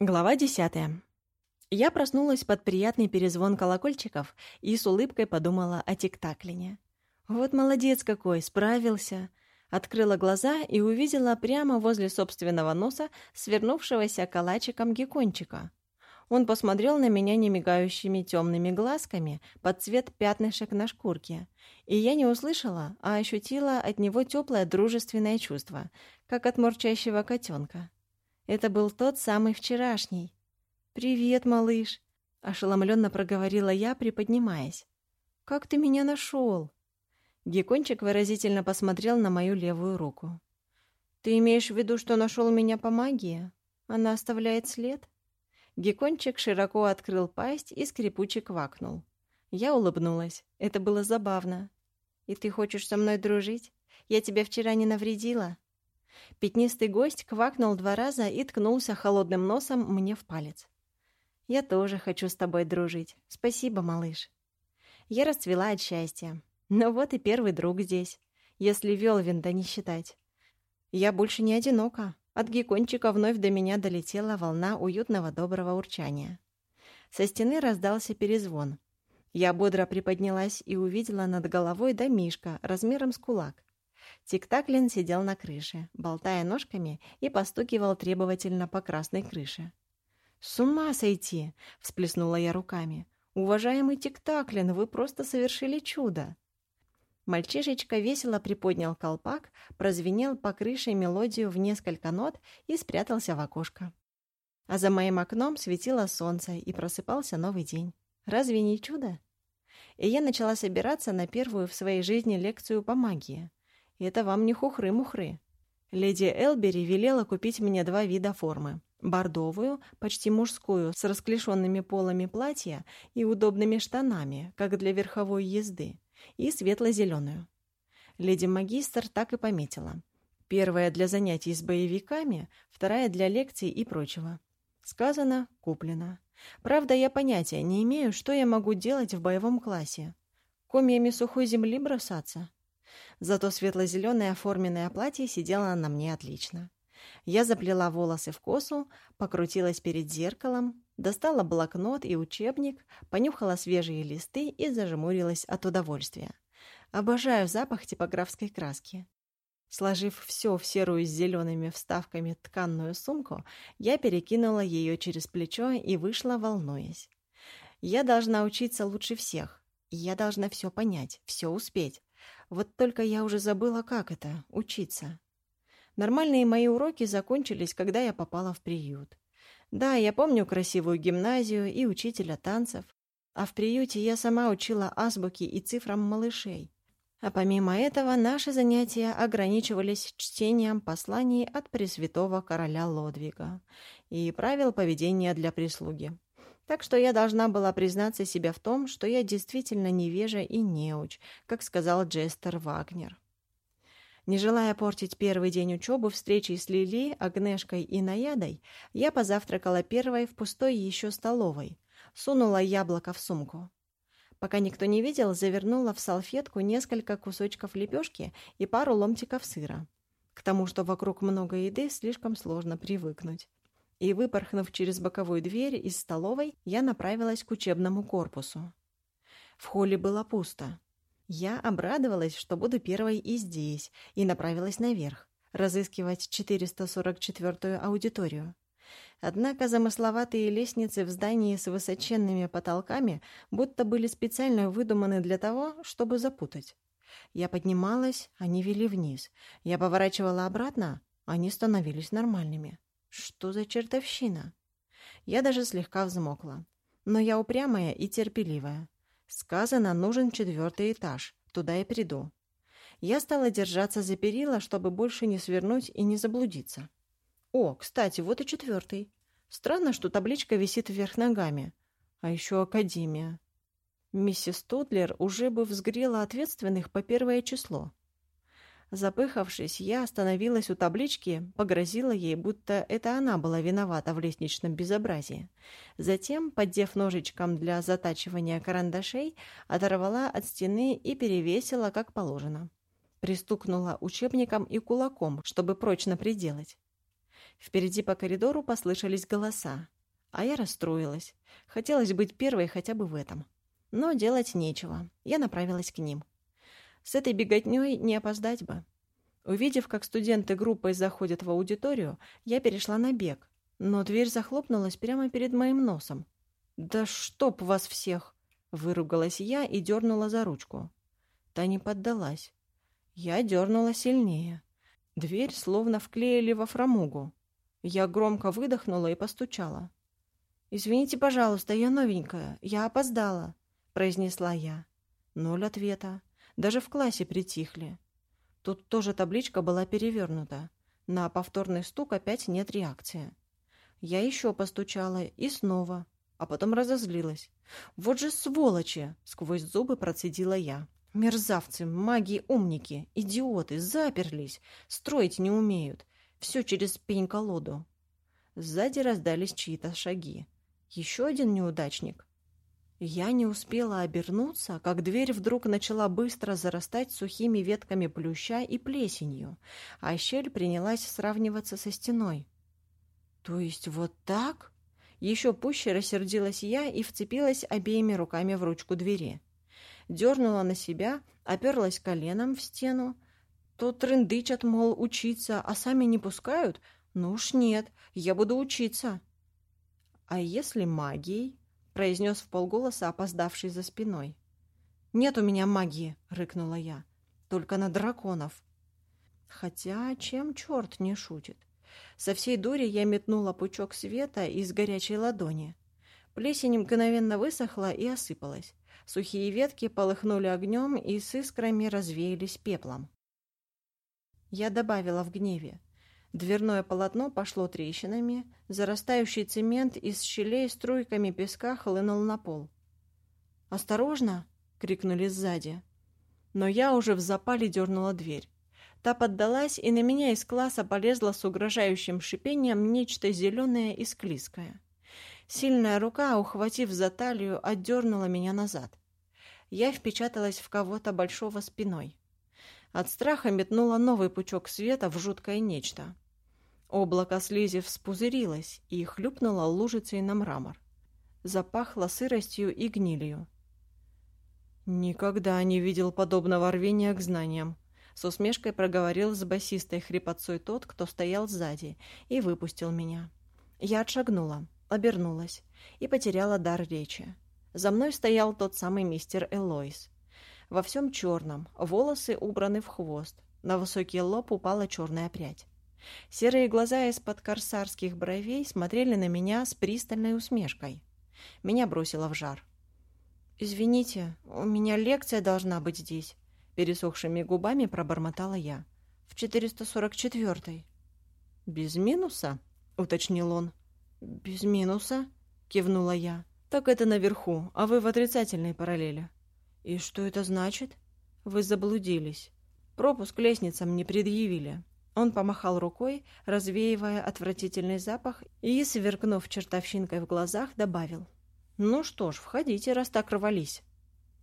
Глава десятая. Я проснулась под приятный перезвон колокольчиков и с улыбкой подумала о тиктаклине. Вот молодец какой, справился. Открыла глаза и увидела прямо возле собственного носа свернувшегося калачиком геккончика. Он посмотрел на меня немигающими темными глазками под цвет пятнышек на шкурке, и я не услышала, а ощутила от него теплое дружественное чувство, как от мурчащего котенка. Это был тот самый вчерашний. «Привет, малыш!» — ошеломленно проговорила я, приподнимаясь. «Как ты меня нашел?» Геккончик выразительно посмотрел на мою левую руку. «Ты имеешь в виду, что нашел меня по магии? Она оставляет след?» Геккончик широко открыл пасть и скрипуче квакнул. Я улыбнулась. Это было забавно. «И ты хочешь со мной дружить? Я тебя вчера не навредила?» Пятнистый гость квакнул два раза и ткнулся холодным носом мне в палец. «Я тоже хочу с тобой дружить. Спасибо, малыш». Я расцвела от счастья. Ну вот и первый друг здесь, если Велвинда не считать. Я больше не одинока. От геккончика вновь до меня долетела волна уютного доброго урчания. Со стены раздался перезвон. Я бодро приподнялась и увидела над головой домишка размером с кулак. Тиктаклин сидел на крыше, болтая ножками и постукивал требовательно по красной крыше. «С ума сойти!» — всплеснула я руками. «Уважаемый Тиктаклин, вы просто совершили чудо!» Мальчишечка весело приподнял колпак, прозвенел по крыше мелодию в несколько нот и спрятался в окошко. А за моим окном светило солнце, и просыпался новый день. Разве не чудо? И я начала собираться на первую в своей жизни лекцию по магии. Это вам не хухры-мухры. Леди Элбери велела купить мне два вида формы. Бордовую, почти мужскую, с расклешенными полами платья и удобными штанами, как для верховой езды, и светло-зеленую. Леди-магистр так и пометила. Первая для занятий с боевиками, вторая для лекций и прочего. Сказано, куплено. Правда, я понятия не имею, что я могу делать в боевом классе. Комьями сухой земли бросаться? Зато светло-зеленое оформленное платье сидело на мне отлично. Я заплела волосы в косу, покрутилась перед зеркалом, достала блокнот и учебник, понюхала свежие листы и зажмурилась от удовольствия. Обожаю запах типографской краски. Сложив все в серую с зелеными вставками тканную сумку, я перекинула ее через плечо и вышла, волнуясь. Я должна учиться лучше всех. Я должна все понять, все успеть. Вот только я уже забыла, как это — учиться. Нормальные мои уроки закончились, когда я попала в приют. Да, я помню красивую гимназию и учителя танцев, а в приюте я сама учила азбуки и цифрам малышей. А помимо этого, наши занятия ограничивались чтением посланий от Пресвятого Короля Лодвига и правил поведения для прислуги. Так что я должна была признаться себе в том, что я действительно невежа и неуч, как сказал Джестер Вагнер. Не желая портить первый день учебы встречей с Лили, Агнешкой и Наядой, я позавтракала первой в пустой еще столовой, сунула яблоко в сумку. Пока никто не видел, завернула в салфетку несколько кусочков лепешки и пару ломтиков сыра. К тому, что вокруг много еды, слишком сложно привыкнуть и, выпорхнув через боковую дверь из столовой, я направилась к учебному корпусу. В холле было пусто. Я обрадовалась, что буду первой и здесь, и направилась наверх, разыскивать 444-ю аудиторию. Однако замысловатые лестницы в здании с высоченными потолками будто были специально выдуманы для того, чтобы запутать. Я поднималась, они вели вниз. Я поворачивала обратно, они становились нормальными. Что за чертовщина? Я даже слегка взмокла. Но я упрямая и терпеливая. Сказано, нужен четвертый этаж. Туда я приду. Я стала держаться за перила, чтобы больше не свернуть и не заблудиться. О, кстати, вот и четвертый. Странно, что табличка висит вверх ногами. А еще Академия. Миссис Тудлер уже бы взгрела ответственных по первое число. Запыхавшись, я остановилась у таблички, погрозила ей, будто это она была виновата в лестничном безобразии. Затем, поддев ножичком для затачивания карандашей, оторвала от стены и перевесила, как положено. Пристукнула учебником и кулаком, чтобы прочно приделать. Впереди по коридору послышались голоса. А я расстроилась. Хотелось быть первой хотя бы в этом. Но делать нечего. Я направилась к ним. С этой беготней не опоздать бы. Увидев, как студенты группой заходят в аудиторию, я перешла на бег. Но дверь захлопнулась прямо перед моим носом. «Да чтоб вас всех!» — выругалась я и дернула за ручку. Та не поддалась. Я дернула сильнее. Дверь словно вклеили во фрамугу. Я громко выдохнула и постучала. «Извините, пожалуйста, я новенькая, я опоздала», — произнесла я. Ноль ответа. Даже в классе притихли. Тут тоже табличка была перевернута. На повторный стук опять нет реакции. Я еще постучала и снова, а потом разозлилась. «Вот же сволочи!» — сквозь зубы процедила я. «Мерзавцы, маги-умники, идиоты, заперлись, строить не умеют. Все через пень-колоду». Сзади раздались чьи-то шаги. Еще один неудачник. Я не успела обернуться, как дверь вдруг начала быстро зарастать сухими ветками плюща и плесенью, а щель принялась сравниваться со стеной. «То есть вот так?» Еще пуще рассердилась я и вцепилась обеими руками в ручку двери. Дернула на себя, оперлась коленом в стену. То трындычат, мол, учиться, а сами не пускают? Ну уж нет, я буду учиться. «А если магией?» — произнес в полголоса, опоздавший за спиной. «Нет у меня магии!» — рыкнула я. «Только на драконов!» Хотя чем черт не шутит? Со всей дури я метнула пучок света из горячей ладони. Плесень мгновенно высохла и осыпалась. Сухие ветки полыхнули огнем и с искрами развеялись пеплом. Я добавила в гневе. Дверное полотно пошло трещинами, зарастающий цемент из щелей струйками песка хлынул на пол. «Осторожно!» — крикнули сзади. Но я уже в запале дернула дверь. Та поддалась, и на меня из класса полезла с угрожающим шипением нечто зеленое и склизкое. Сильная рука, ухватив за талию, отдернула меня назад. Я впечаталась в кого-то большого спиной. От страха метнула новый пучок света в жуткое нечто. Облако слизи вспузырилось и хлюпнуло лужицей на мрамор. Запахло сыростью и гнилью. «Никогда не видел подобного рвения к знаниям», — с усмешкой проговорил с басистой хрипотцой тот, кто стоял сзади, и выпустил меня. Я отшагнула, обернулась и потеряла дар речи. За мной стоял тот самый мистер Элойс во всем черном, волосы убраны в хвост, на высокий лоб упала черная прядь. Серые глаза из-под корсарских бровей смотрели на меня с пристальной усмешкой. Меня бросило в жар. «Извините, у меня лекция должна быть здесь», — пересохшими губами пробормотала я. «В 444-й». «Без минуса?» — уточнил он. «Без минуса?» — кивнула я. «Так это наверху, а вы в отрицательной параллели». «И что это значит?» «Вы заблудились. Пропуск лестницам не предъявили». Он помахал рукой, развеивая отвратительный запах, и, сверкнув чертовщинкой в глазах, добавил. «Ну что ж, входите, раз так рвались».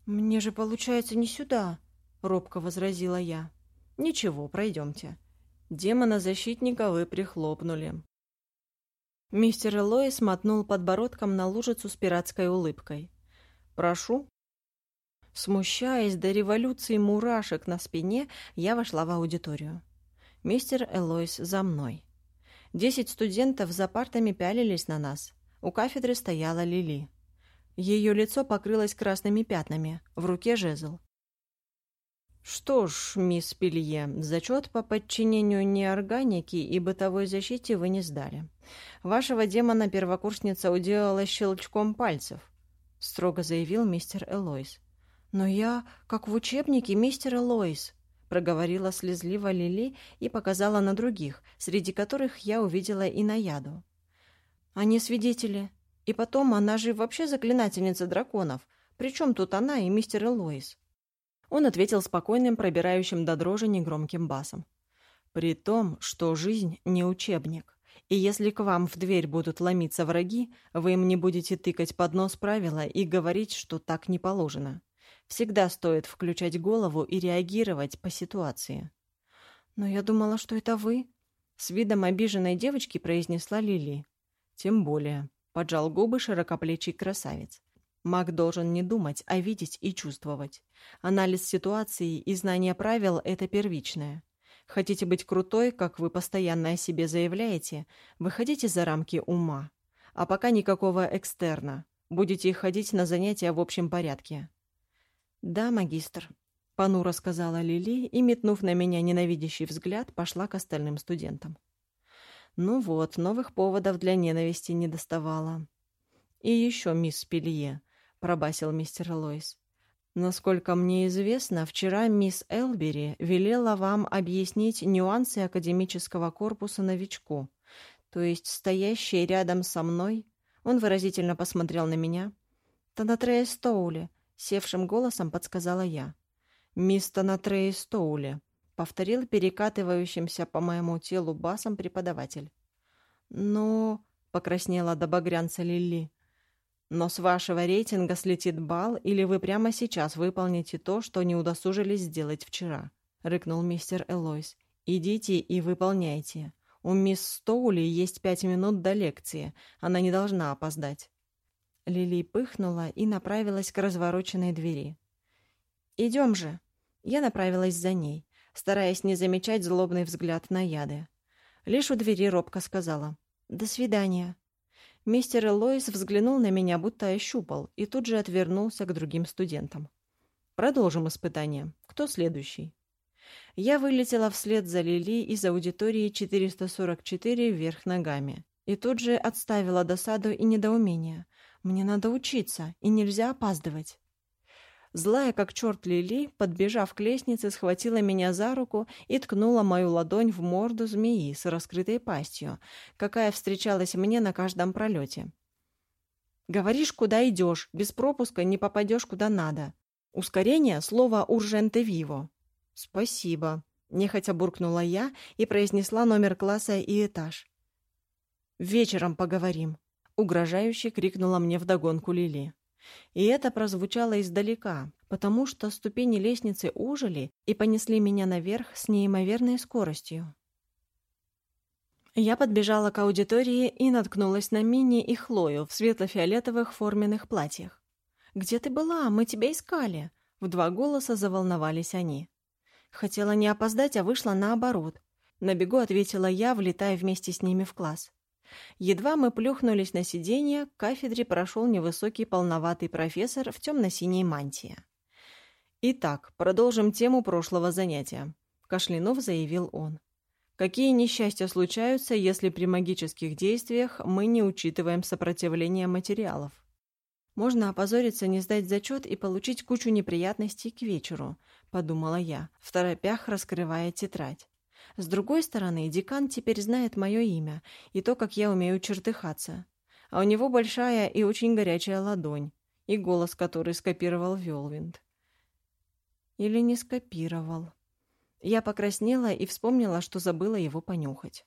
«Мне же, получается, не сюда», — робко возразила я. «Ничего, пройдемте». Демона-защитника вы прихлопнули. Мистер Элой смотнул подбородком на лужицу с пиратской улыбкой. «Прошу». Смущаясь до революции мурашек на спине, я вошла в аудиторию. Мистер Элойс за мной. Десять студентов за партами пялились на нас. У кафедры стояла Лили. Ее лицо покрылось красными пятнами, в руке жезл. «Что ж, мисс Пелье, зачет по подчинению неорганики и бытовой защите вы не сдали. Вашего демона первокурсница уделала щелчком пальцев», — строго заявил мистер Элойс. «Но я, как в учебнике мистера Лоис», — проговорила слезливо Лили и показала на других, среди которых я увидела и Наяду. «Они свидетели. И потом, она же вообще заклинательница драконов. Причем тут она и мистер Лоис?» Он ответил спокойным, пробирающим до дрожи негромким басом. «При том, что жизнь не учебник. И если к вам в дверь будут ломиться враги, вы им не будете тыкать под нос правила и говорить, что так не положено. Всегда стоит включать голову и реагировать по ситуации. «Но я думала, что это вы», С видом обиженной девочки произнесла Лили. «Тем более», — поджал губы широкоплечий красавец. Маг должен не думать, а видеть и чувствовать. Анализ ситуации и знание правил – это первичное. Хотите быть крутой, как вы постоянно о себе заявляете, выходите за рамки ума. А пока никакого экстерна. Будете ходить на занятия в общем порядке. «Да, магистр», — понуро сказала Лили и, метнув на меня ненавидящий взгляд, пошла к остальным студентам. Ну вот, новых поводов для ненависти не доставало. «И еще, мисс Пелье», — пробасил мистер Лойс. Насколько мне известно, вчера мисс Элбери велела вам объяснить нюансы академического корпуса новичку. То есть стоящий рядом со мной, он выразительно посмотрел на меня. Танатрея Стоули, севшим голосом подсказала я. Мисс Танатрея Стоули, повторил перекатывающимся по моему телу басом преподаватель. «Ну...» — покраснела до багрянца Лили. Но с вашего рейтинга слетит бал, или вы прямо сейчас выполните то, что не удосужились сделать вчера», — рыкнул мистер Элойс. «Идите и выполняйте. У мисс Стоули есть пять минут до лекции. Она не должна опоздать». Лили пыхнула и направилась к развороченной двери. «Идем же!» Я направилась за ней, стараясь не замечать злобный взгляд на яды. Лишь у двери робко сказала «До свидания». Мистер Лоис взглянул на меня, будто ощупал, и тут же отвернулся к другим студентам. Продолжим испытание. Кто следующий? Я вылетела вслед за Лили из аудитории 444 вверх ногами. И тут же отставила досаду и недоумение. Мне надо учиться, и нельзя опаздывать. Злая, как черт Лили, подбежав к лестнице, схватила меня за руку и ткнула мою ладонь в морду змеи с раскрытой пастью, какая встречалась мне на каждом пролете. «Говоришь, куда идешь, без пропуска не попадешь куда надо. Ускорение — слово «урженте виво». «Спасибо», — нехотя буркнула я и произнесла номер класса и этаж. «Вечером поговорим», — угрожающе крикнула мне вдогонку Лили. И это прозвучало издалека, потому что ступени лестницы ужили и понесли меня наверх с неимоверной скоростью. Я подбежала к аудитории и наткнулась на Мини и Хлою в светло-фиолетовых форменных платьях. «Где ты была? Мы тебя искали!» В два голоса заволновались они. Хотела не опоздать, а вышла наоборот. На бегу ответила я, влетая вместе с ними в класс. Едва мы плюхнулись на сиденье, к кафедре прошел невысокий полноватый профессор в темно-синей мантии. «Итак, продолжим тему прошлого занятия», — Кашлянов заявил он. «Какие несчастья случаются, если при магических действиях мы не учитываем сопротивление материалов?» «Можно опозориться, не сдать зачет и получить кучу неприятностей к вечеру», — подумала я, в торопях раскрывая тетрадь. С другой стороны, декан теперь знает мое имя и то, как я умею чертыхаться. А у него большая и очень горячая ладонь, и голос, который скопировал Велвинд. Или не скопировал. Я покраснела и вспомнила, что забыла его понюхать.